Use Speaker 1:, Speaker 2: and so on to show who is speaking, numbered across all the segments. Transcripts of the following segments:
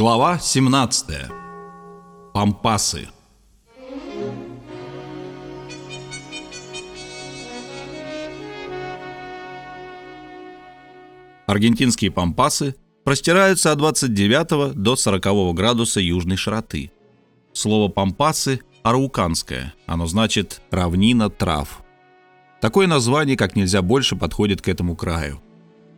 Speaker 1: Глава 17. Пампасы. Аргентинские пампасы простираются от 29 до 40 градуса южной широты. Слово «пампасы» арауканское, оно значит «равнина трав». Такое название как нельзя больше подходит к этому краю.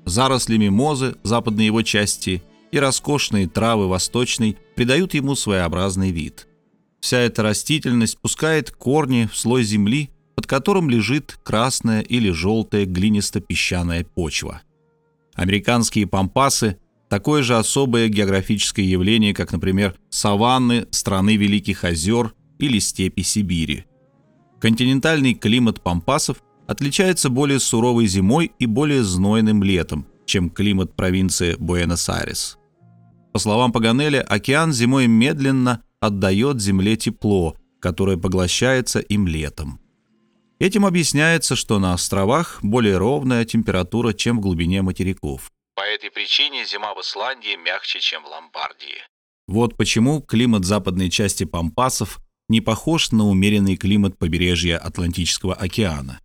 Speaker 1: Заросли мимозы западной его части и роскошные травы восточной придают ему своеобразный вид. Вся эта растительность пускает корни в слой земли, под которым лежит красная или желтая глинисто-песчаная почва. Американские пампасы – такое же особое географическое явление, как, например, саванны страны Великих озер или степи Сибири. Континентальный климат пампасов отличается более суровой зимой и более знойным летом, чем климат провинции Буэнос-Айрес. По словам Паганеля, океан зимой медленно отдает земле тепло, которое поглощается им летом. Этим объясняется, что на островах более ровная температура, чем в глубине материков.
Speaker 2: По этой причине зима в Исландии мягче, чем в Ломбардии.
Speaker 1: Вот почему климат западной части Пампасов не похож на умеренный климат побережья Атлантического океана.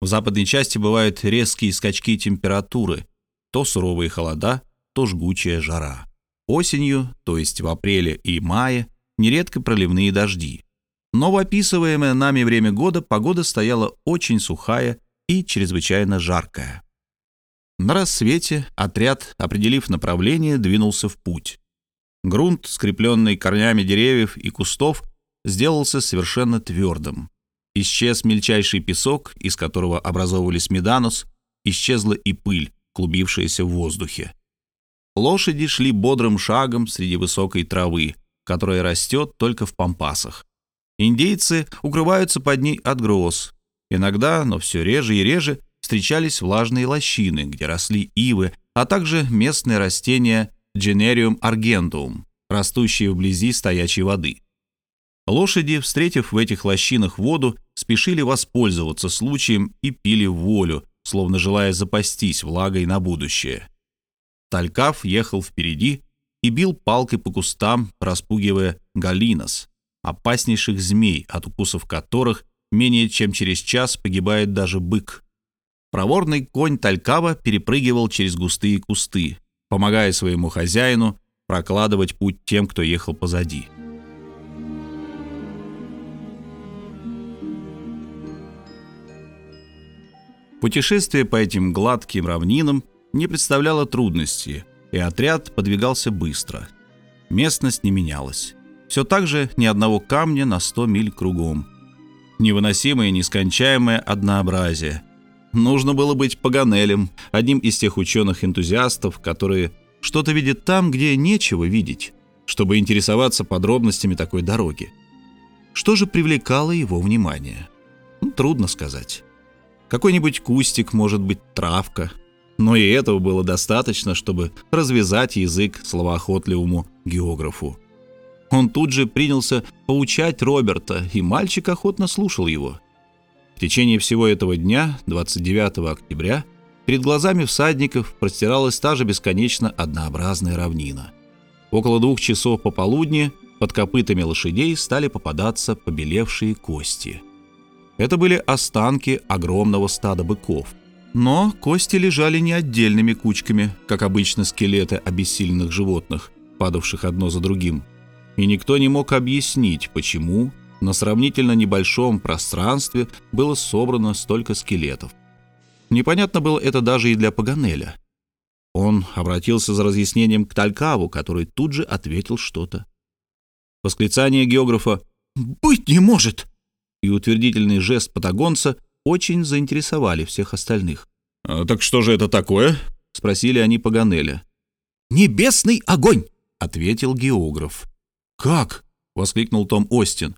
Speaker 1: В западной части бывают резкие скачки температуры, то суровые холода, то жгучая жара. Осенью, то есть в апреле и мае, нередко проливные дожди. Но в описываемое нами время года погода стояла очень сухая и чрезвычайно жаркая. На рассвете отряд, определив направление, двинулся в путь. Грунт, скрепленный корнями деревьев и кустов, сделался совершенно твердым. Исчез мельчайший песок, из которого образовывались меданус, исчезла и пыль, клубившаяся в воздухе. Лошади шли бодрым шагом среди высокой травы, которая растет только в пампасах. Индейцы укрываются под ней от гроз. Иногда, но все реже и реже, встречались влажные лощины, где росли ивы, а также местные растения Generium argentum, растущие вблизи стоячей воды. Лошади, встретив в этих лощинах воду, спешили воспользоваться случаем и пили волю, словно желая запастись влагой на будущее. Талькав ехал впереди и бил палкой по кустам, распугивая галинос, опаснейших змей, от укусов которых менее чем через час погибает даже бык. Проворный конь Талькава перепрыгивал через густые кусты, помогая своему хозяину прокладывать путь тем, кто ехал позади. Путешествие по этим гладким равнинам не представляло трудности, и отряд подвигался быстро. Местность не менялась. Все так же ни одного камня на 100 миль кругом. Невыносимое нескончаемое однообразие. Нужно было быть Паганелем, одним из тех ученых-энтузиастов, которые что-то видят там, где нечего видеть, чтобы интересоваться подробностями такой дороги. Что же привлекало его внимание? Ну, трудно сказать. Какой-нибудь кустик, может быть, травка — но и этого было достаточно, чтобы развязать язык словоохотливому географу. Он тут же принялся поучать Роберта, и мальчик охотно слушал его. В течение всего этого дня, 29 октября, перед глазами всадников простиралась та же бесконечно однообразная равнина. Около двух часов пополудни под копытами лошадей стали попадаться побелевшие кости. Это были останки огромного стада быков – но кости лежали не отдельными кучками, как обычно скелеты обессиленных животных, падавших одно за другим. И никто не мог объяснить, почему на сравнительно небольшом пространстве было собрано столько скелетов. Непонятно было это даже и для Паганеля. Он обратился за разъяснением к Талькаву, который тут же ответил что-то. Восклицание географа «Быть не может!» и утвердительный жест патагонца очень заинтересовали всех остальных.
Speaker 3: «А, «Так что же это такое?»
Speaker 1: — спросили они Паганеля.
Speaker 4: «Небесный огонь!»
Speaker 1: — ответил географ.
Speaker 3: «Как?» — воскликнул Том Остин.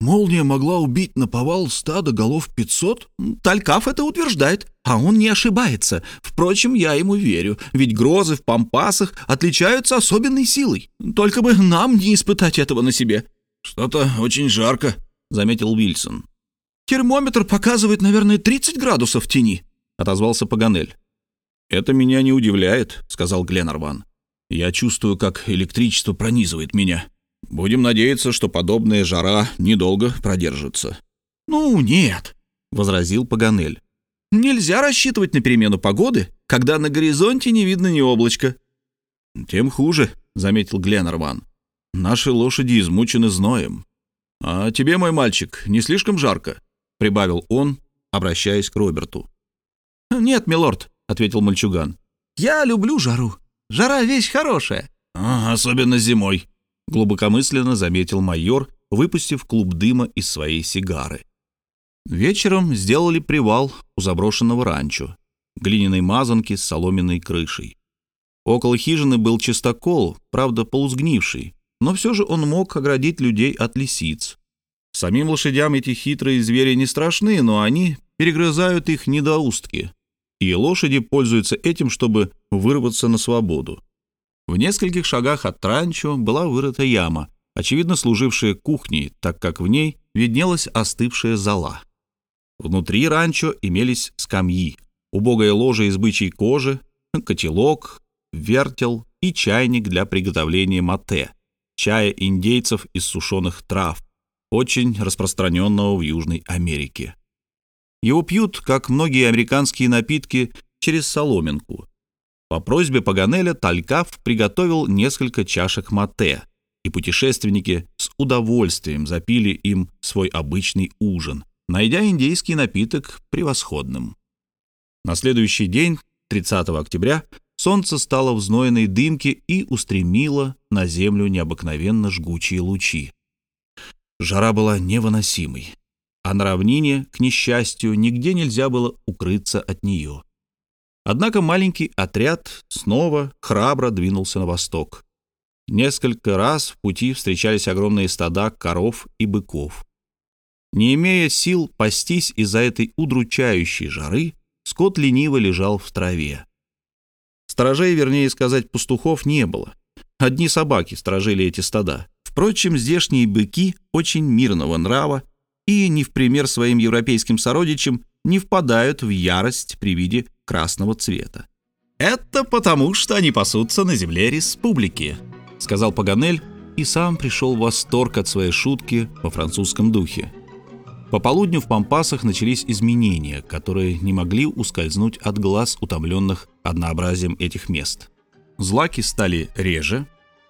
Speaker 3: «Молния могла убить на повал стадо голов пятьсот?»
Speaker 4: Талькав это утверждает, а он не ошибается. Впрочем, я ему верю, ведь грозы в пампасах отличаются особенной силой. Только бы нам не испытать этого на себе».
Speaker 3: «Что-то очень жарко», — заметил Уильсон.
Speaker 4: «Термометр показывает, наверное, 30 градусов в тени», — отозвался Паганель.
Speaker 1: «Это меня не удивляет», — сказал Гленарван.
Speaker 3: Я чувствую, как электричество пронизывает меня. Будем надеяться, что подобная жара недолго продержится».
Speaker 4: «Ну, нет», — возразил Паганель. «Нельзя рассчитывать на перемену погоды, когда на горизонте не видно ни облачка».
Speaker 3: «Тем хуже», — заметил Гленнерван. «Наши лошади измучены зноем. А тебе, мой мальчик, не слишком жарко?» — прибавил он, обращаясь к Роберту.
Speaker 4: «Нет, милорд», — ответил мальчуган. «Я люблю жару. Жара — вещь хорошая».
Speaker 3: «Особенно зимой», — глубокомысленно заметил майор, выпустив клуб дыма из своей сигары.
Speaker 1: Вечером сделали привал у заброшенного ранчо, глиняной мазанки с соломенной крышей. Около хижины был чистокол, правда, полузгнивший, но все же он мог оградить людей от лисиц. Самим лошадям эти хитрые звери не страшны, но они перегрызают их недоустки, и лошади пользуются этим, чтобы вырваться на свободу. В нескольких шагах от ранчо была вырыта яма, очевидно служившая кухней, так как в ней виднелась остывшая зола. Внутри ранчо имелись скамьи, убогое ложе из бычьей кожи, котелок, вертел и чайник для приготовления мате, чая индейцев из сушеных трав, очень распространенного в Южной Америке. Его пьют, как многие американские напитки, через соломинку. По просьбе Паганеля Талькав приготовил несколько чашек мате, и путешественники с удовольствием запили им свой обычный ужин, найдя индейский напиток превосходным. На следующий день, 30 октября, солнце стало в знойной дымке и устремило на землю необыкновенно жгучие лучи. Жара была невыносимой, а на равнине, к несчастью, нигде нельзя было укрыться от нее. Однако маленький отряд снова храбро двинулся на восток. Несколько раз в пути встречались огромные стада коров и быков. Не имея сил пастись из-за этой удручающей жары, скот лениво лежал в траве. Сторожей, вернее сказать, пастухов не было. Одни собаки сторожили эти стада. Впрочем, здешние быки очень мирного нрава и, не в пример своим европейским сородичам, не впадают в ярость при виде красного цвета. «Это потому, что они пасутся на земле республики», — сказал Паганель и сам пришел в восторг от своей шутки во французском духе. По полудню в Пампасах начались изменения, которые не могли ускользнуть от глаз утомленных однообразием этих мест. Злаки стали реже,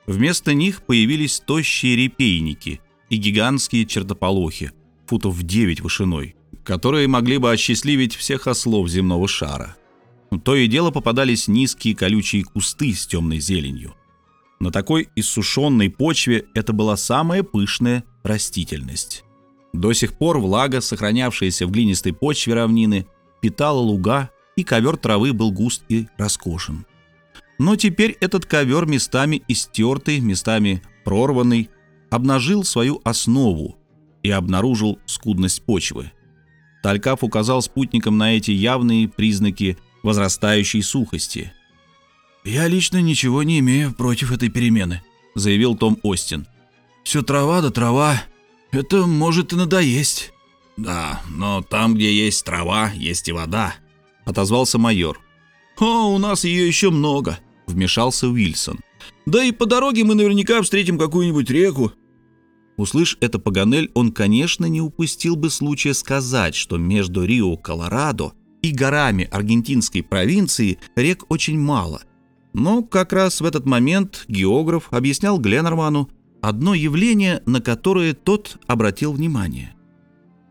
Speaker 1: вместо них появились тощие репейники и гигантские чертополохи, футов в 9 вышиной, которые могли бы осчастливить всех ослов земного шара. То и дело попадались низкие колючие кусты с темной зеленью. На такой иссушенной почве это была самая пышная растительность. До сих пор влага, сохранявшаяся в глинистой почве равнины, питала луга, и ковер травы был густ и роскошен. Но теперь этот ковер местами истертый, местами прорванный, обнажил свою основу и обнаружил скудность почвы. Талькав указал спутникам на эти явные признаки возрастающей сухости.
Speaker 3: «Я лично ничего не имею против этой перемены», — заявил Том Остин. «Все трава да трава, это может и надоесть.
Speaker 4: Да, но там, где есть трава, есть и вода,
Speaker 1: отозвался майор.
Speaker 4: О, у нас ее еще много, вмешался Уильсон. Да и по дороге мы наверняка встретим какую-нибудь реку.
Speaker 1: Услышь это Паганель, он, конечно, не упустил бы случая сказать, что между Рио-Колорадо и горами аргентинской провинции рек очень мало. Но как раз в этот момент географ объяснял Гленнерману, одно явление, на которое тот обратил внимание.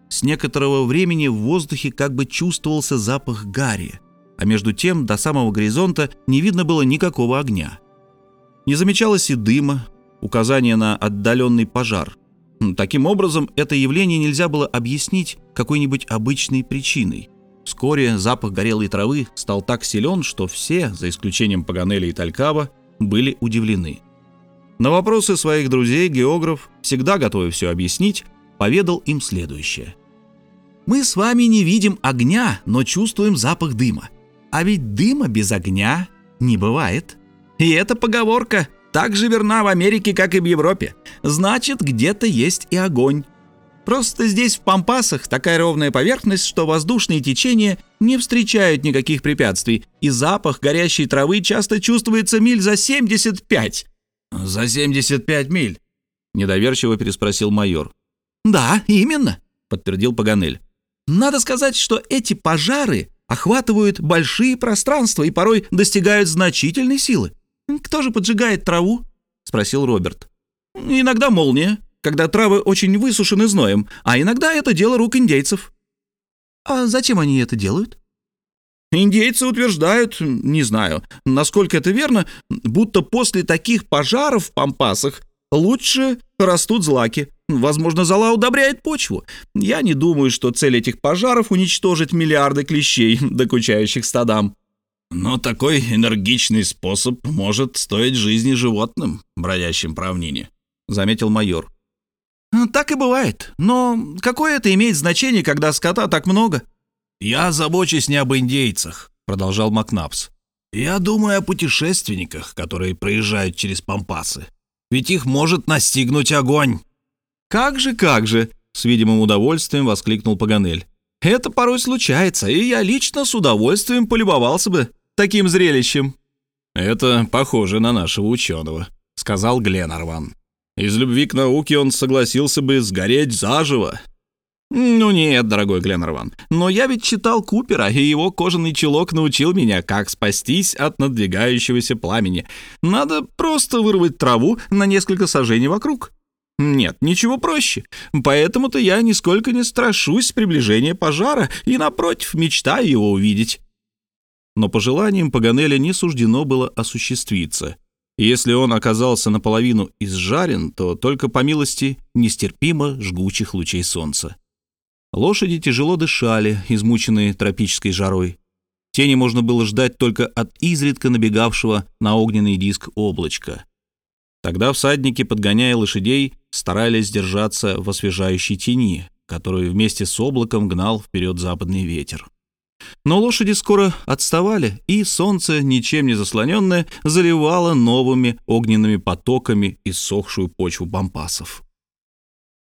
Speaker 1: С некоторого времени в воздухе как бы чувствовался запах гари, а между тем до самого горизонта не видно было никакого огня. Не замечалось и дыма, указания на отдаленный пожар. Таким образом, это явление нельзя было объяснить какой-нибудь обычной причиной. Вскоре запах горелой травы стал так силен, что все, за исключением Паганеля и Талькава, были удивлены. На вопросы своих друзей географ, всегда готовый все объяснить, поведал им следующее. «Мы с вами не видим огня, но чувствуем запах дыма. А ведь дыма без огня не бывает. И эта поговорка так же верна в Америке, как и в Европе. Значит, где-то есть и огонь.
Speaker 4: Просто здесь в Пампасах такая ровная поверхность, что воздушные течения не встречают никаких препятствий, и запах горящей травы часто чувствуется миль за 75.
Speaker 3: «За 75 миль?» — недоверчиво переспросил майор.
Speaker 4: «Да, именно», — подтвердил Паганель. «Надо сказать, что эти пожары охватывают большие пространства и порой достигают значительной силы. Кто же поджигает траву?» — спросил Роберт. «Иногда молния, когда травы очень высушены зноем, а иногда это дело рук индейцев». «А зачем они это делают?» Индейцы утверждают, не знаю, насколько это верно, будто после таких пожаров в Пампасах лучше растут злаки. Возможно, зола удобряет почву. Я не думаю, что цель этих пожаров уничтожить миллиарды клещей, докучающих стадам.
Speaker 3: Но такой энергичный способ может стоить жизни животным, бродящим по равнине, заметил майор.
Speaker 4: Так и бывает. Но какое это имеет значение, когда скота так много?
Speaker 3: Я забочусь не об индейцах, продолжал Макнапс. Я думаю о путешественниках, которые проезжают через пампасы. Ведь их может настигнуть огонь.
Speaker 4: «Как же, как же!» — с видимым удовольствием воскликнул Паганель. «Это порой случается, и я лично с удовольствием полюбовался бы таким зрелищем».
Speaker 3: «Это похоже на нашего ученого», — сказал Гленарван. «Из любви к науке он согласился бы сгореть заживо».
Speaker 4: «Ну нет, дорогой Гленарван, но я ведь читал Купера, и его кожаный чулок научил меня, как спастись от надвигающегося пламени. Надо просто вырвать траву на несколько сажений вокруг. Нет, ничего проще. Поэтому-то я нисколько не страшусь приближения пожара и, напротив, мечтаю его увидеть. Но по желаниям Паганеля не суждено было осуществиться. Если он оказался наполовину изжарен, то только по милости нестерпимо жгучих лучей солнца. Лошади тяжело дышали, измученные тропической жарой. Тени можно было ждать только от изредка набегавшего на огненный диск облачка. Тогда всадники, подгоняя лошадей, старались держаться в освежающей тени, которую вместе с облаком гнал вперед западный ветер. Но лошади скоро отставали, и солнце, ничем не заслоненное, заливало новыми огненными потоками иссохшую почву пампасов.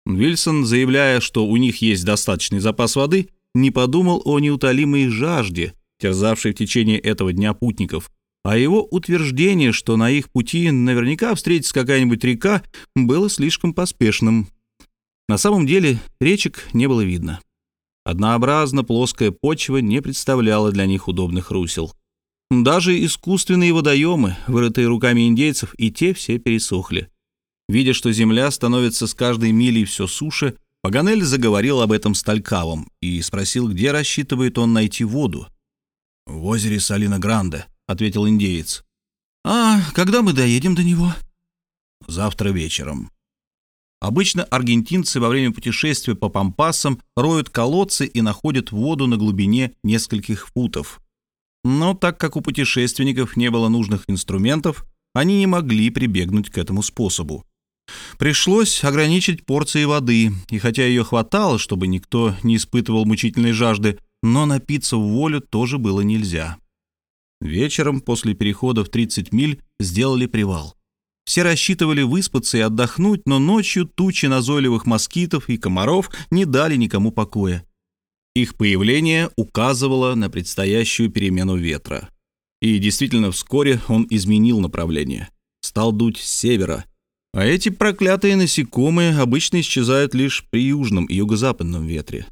Speaker 4: Вильсон, заявляя, что у них есть достаточный запас воды, не подумал о неутолимой жажде, терзавшей в течение этого дня путников, а его утверждение, что на их пути наверняка встретится какая-нибудь река, было слишком поспешным. На самом деле речек не было видно. Однообразно плоская почва не представляла для них удобных русел. Даже искусственные водоемы, вырытые руками индейцев, и те все пересохли. Видя, что земля становится с каждой милей все суше, Паганель заговорил об этом с Талькавом и спросил, где рассчитывает он найти воду.
Speaker 3: «В озере Салина-Гранде», ответил индеец.
Speaker 4: «А когда мы доедем до него?»
Speaker 3: «Завтра вечером».
Speaker 1: Обычно аргентинцы во время путешествия по пампасам роют колодцы и находят воду на глубине нескольких футов. Но так как у путешественников не было нужных инструментов, они не могли прибегнуть к этому способу. Пришлось ограничить порции воды, и хотя ее хватало, чтобы никто не испытывал мучительной жажды, но напиться в волю тоже было нельзя. Вечером после перехода в 30 миль сделали привал. Все рассчитывали выспаться и отдохнуть, но ночью тучи назойливых москитов и комаров не дали никому покоя. Их появление указывало на предстоящую перемену ветра. И действительно, вскоре он изменил направление. Стал дуть с севера. А эти проклятые насекомые обычно исчезают лишь при южном и юго-западном ветре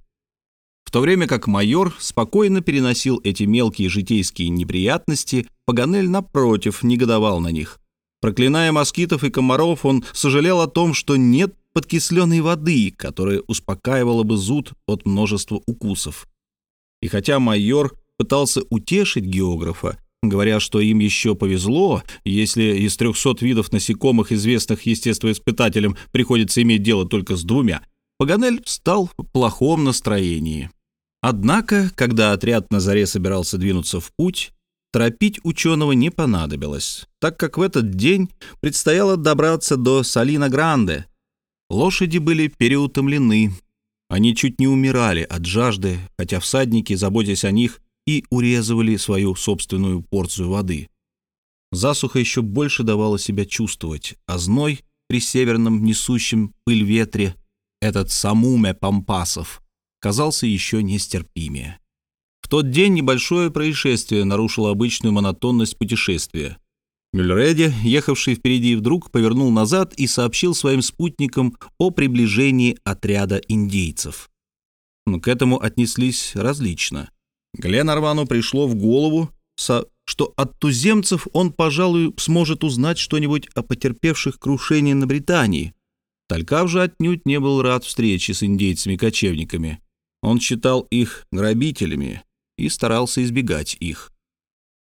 Speaker 1: в то время как майор спокойно переносил эти мелкие житейские неприятности, Паганель, напротив, негодовал на них. Проклиная москитов и комаров, он сожалел о том, что нет подкисленной воды, которая успокаивала бы зуд от множества укусов. И хотя майор пытался утешить географа, говоря, что им еще повезло, если из 300 видов насекомых, известных естествоиспытателям, приходится иметь дело только с двумя, Паганель встал в плохом настроении. Однако, когда отряд на заре собирался двинуться в путь, торопить ученого не понадобилось, так как в этот день предстояло добраться до Салина-Гранде. Лошади были переутомлены, они чуть не умирали от жажды, хотя всадники, заботясь о них, и урезывали свою собственную порцию воды. Засуха еще больше давала себя чувствовать, а зной при северном несущем пыль ветре этот самуме пампасов казался еще нестерпимее. В тот день небольшое происшествие нарушило обычную монотонность путешествия. Мюльреди, ехавший впереди, вдруг повернул назад и сообщил своим спутникам о приближении отряда индейцев. Но к этому отнеслись различно. Гленарвану пришло в голову, что от туземцев он, пожалуй, сможет узнать что-нибудь о потерпевших крушение на Британии. Талькав же отнюдь не был рад встрече с индейцами-кочевниками. Он считал их грабителями и старался избегать их.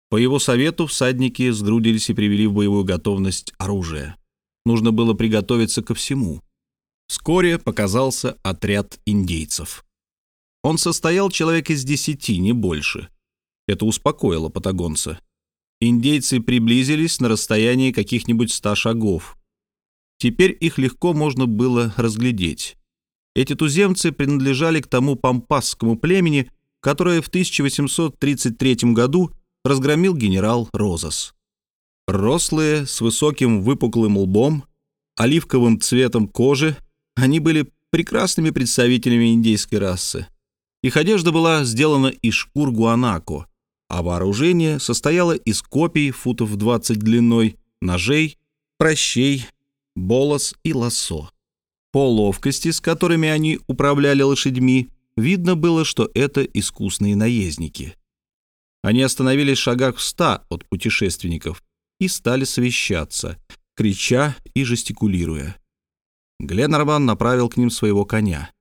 Speaker 1: По его совету всадники сгрудились и привели в боевую готовность оружие. Нужно было приготовиться ко всему. Вскоре показался отряд индейцев. Он состоял человек из десяти, не больше. Это успокоило патагонца. Индейцы приблизились на расстоянии каких-нибудь ста шагов. Теперь их легко можно было разглядеть. Эти туземцы принадлежали к тому пампасскому племени, которое в 1833 году разгромил генерал Розас. Рослые, с высоким выпуклым лбом, оливковым цветом кожи, они были прекрасными представителями индейской расы. Их одежда была сделана из шкур гуанако, а вооружение состояло из копий футов 20 длиной, ножей, прощей, болос и лассо. По ловкости, с которыми они управляли лошадьми, видно было, что это искусные наездники. Они остановились в шагах в ста от путешественников и стали совещаться, крича и жестикулируя. Гленнерван направил к ним своего коня.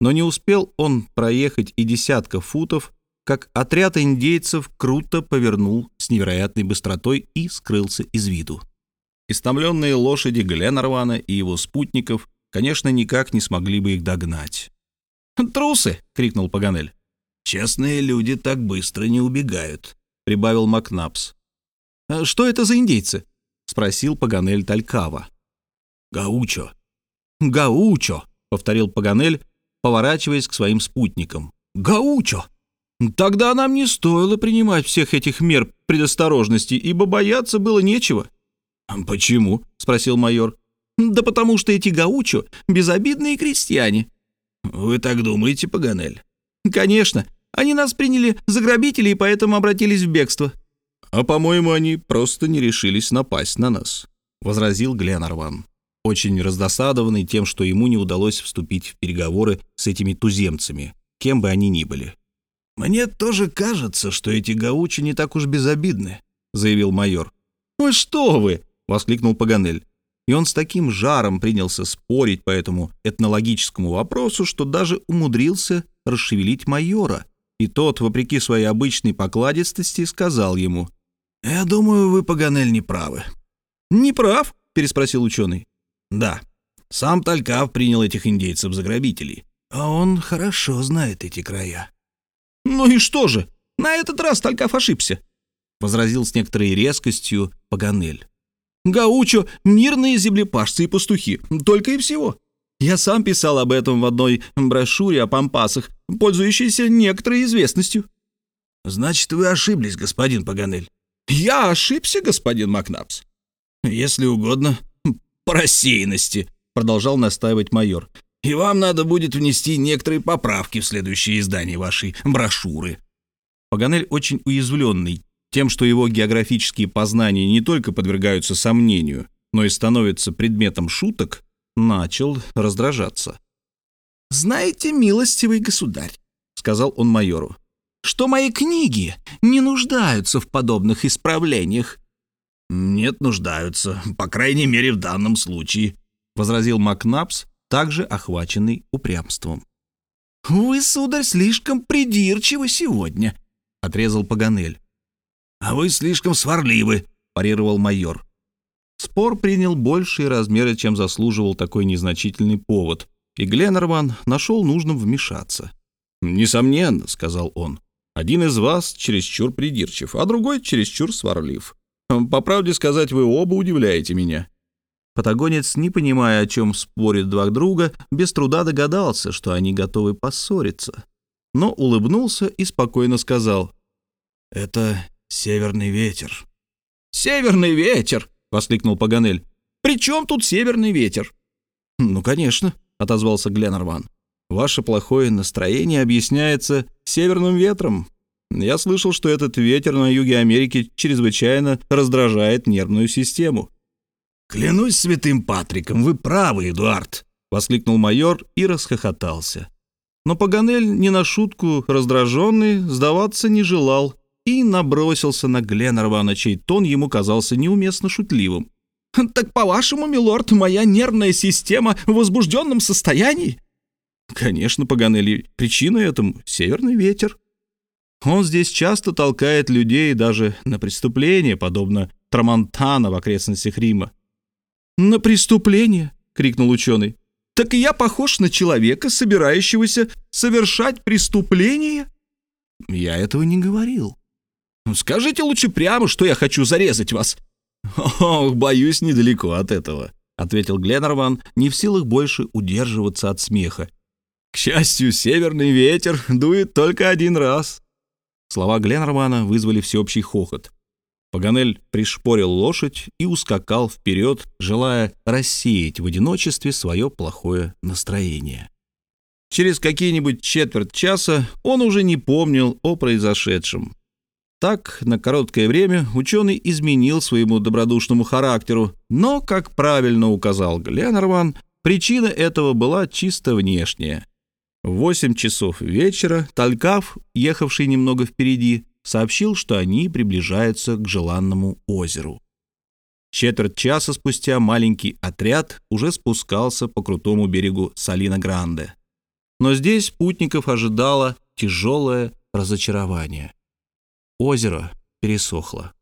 Speaker 1: Но не успел он проехать и десятка футов, как отряд индейцев круто повернул с невероятной быстротой и скрылся из виду. Истомленные лошади Гленнервана и его спутников, конечно, никак не смогли бы их догнать.
Speaker 4: «Трусы!» — крикнул Паганель.
Speaker 3: «Честные люди так быстро не убегают», — прибавил Макнапс.
Speaker 4: «А «Что это за индейцы?» — спросил Паганель Талькава.
Speaker 3: «Гаучо».
Speaker 4: «Гаучо», — повторил Паганель, поворачиваясь к своим спутникам. «Гаучо! Тогда нам не стоило принимать всех этих мер предосторожности, ибо бояться было нечего».
Speaker 3: «Почему?» — спросил майор.
Speaker 4: «Да потому что эти гаучо — безобидные крестьяне».
Speaker 3: «Вы так думаете, Паганель?»
Speaker 4: «Конечно. Они нас приняли за грабителей и поэтому обратились в бегство».
Speaker 1: «А, по-моему, они просто не решились напасть на нас», — возразил Гленарван очень раздосадованный тем, что ему не удалось вступить в переговоры с этими туземцами, кем бы они ни были.
Speaker 3: «Мне тоже кажется, что эти гаучи не так уж безобидны», — заявил майор.
Speaker 4: «Ой, что вы!»
Speaker 1: — воскликнул Паганель. И он с таким жаром принялся спорить по этому этнологическому вопросу, что даже умудрился расшевелить майора. И тот, вопреки своей обычной покладистости, сказал ему.
Speaker 3: «Я думаю, вы, Паганель, не правы».
Speaker 4: «Не прав?» — переспросил ученый.
Speaker 3: Да, сам Талькав принял этих индейцев за грабителей, а он хорошо знает эти края.
Speaker 4: «Ну и что же? На этот раз Талькав ошибся», — возразил с некоторой резкостью Паганель. «Гаучо — мирные землепашцы и пастухи, только и всего. Я сам писал об этом в одной брошюре о пампасах, пользующейся некоторой известностью».
Speaker 3: «Значит, вы ошиблись, господин Паганель».
Speaker 4: «Я ошибся, господин Макнапс».
Speaker 3: «Если угодно, по рассеянности», — продолжал настаивать майор. «И вам надо будет внести некоторые поправки в следующее издание вашей брошюры».
Speaker 1: Паганель очень уязвленный тем, что его географические познания не только подвергаются сомнению, но и становятся предметом шуток, начал раздражаться.
Speaker 4: «Знаете, милостивый государь», — сказал он майору, «что мои книги не нуждаются в подобных исправлениях.
Speaker 3: «Нет, нуждаются, по крайней мере, в данном случае», — возразил Макнапс, также охваченный упрямством.
Speaker 4: «Вы, сударь, слишком придирчивы сегодня», — отрезал Паганель.
Speaker 3: «А вы слишком сварливы», — парировал майор.
Speaker 1: Спор принял большие размеры, чем заслуживал такой незначительный повод, и Гленнерван нашел нужным вмешаться. «Несомненно», — сказал он, — «один из вас чересчур придирчив, а другой чересчур сварлив. По правде сказать, вы оба удивляете меня». Патагонец, не понимая, о чем спорят два друга, без труда догадался, что они готовы поссориться. Но улыбнулся и спокойно сказал.
Speaker 3: «Это северный ветер».
Speaker 4: «Северный ветер!» — воскликнул Паганель. «При чем тут северный ветер?»
Speaker 1: «Ну, конечно», —
Speaker 4: отозвался Гленнерван. «Ваше плохое настроение объясняется северным ветром. Я слышал, что этот ветер на юге Америки чрезвычайно раздражает нервную систему».
Speaker 3: «Клянусь святым Патриком, вы правы, Эдуард!» — воскликнул майор и расхохотался.
Speaker 4: Но Паганель, не на шутку раздраженный, сдаваться не желал и набросился на Гленнервана, чей тон ему казался неуместно шутливым. «Так, по-вашему, милорд, моя нервная система в возбужденном состоянии?» «Конечно, Паганелли, причина этому — северный ветер. Он здесь часто толкает людей даже на преступления, подобно Трамонтана в окрестностях Рима». «На преступление?» — крикнул ученый. «Так я похож на человека, собирающегося совершать преступление?» «Я этого не говорил». «Ну, «Скажите лучше прямо, что я хочу зарезать вас».
Speaker 3: «Ох, боюсь, недалеко от этого», — ответил Гленнерван, не в силах больше удерживаться от смеха. «К счастью, северный ветер дует только один раз».
Speaker 4: Слова Гленнервана вызвали всеобщий хохот. Паганель пришпорил лошадь и ускакал вперед, желая рассеять в одиночестве свое плохое настроение. Через какие-нибудь четверть часа он уже не помнил о произошедшем. Так, на короткое время ученый изменил своему добродушному характеру, но, как правильно указал Гленнерван, причина этого была чисто внешняя. В восемь часов вечера Талькав, ехавший немного впереди, сообщил, что они приближаются к желанному озеру. Четверть часа спустя маленький отряд уже спускался по крутому берегу Салина-Гранде. Но здесь путников ожидало тяжелое разочарование. Озеро пересохло.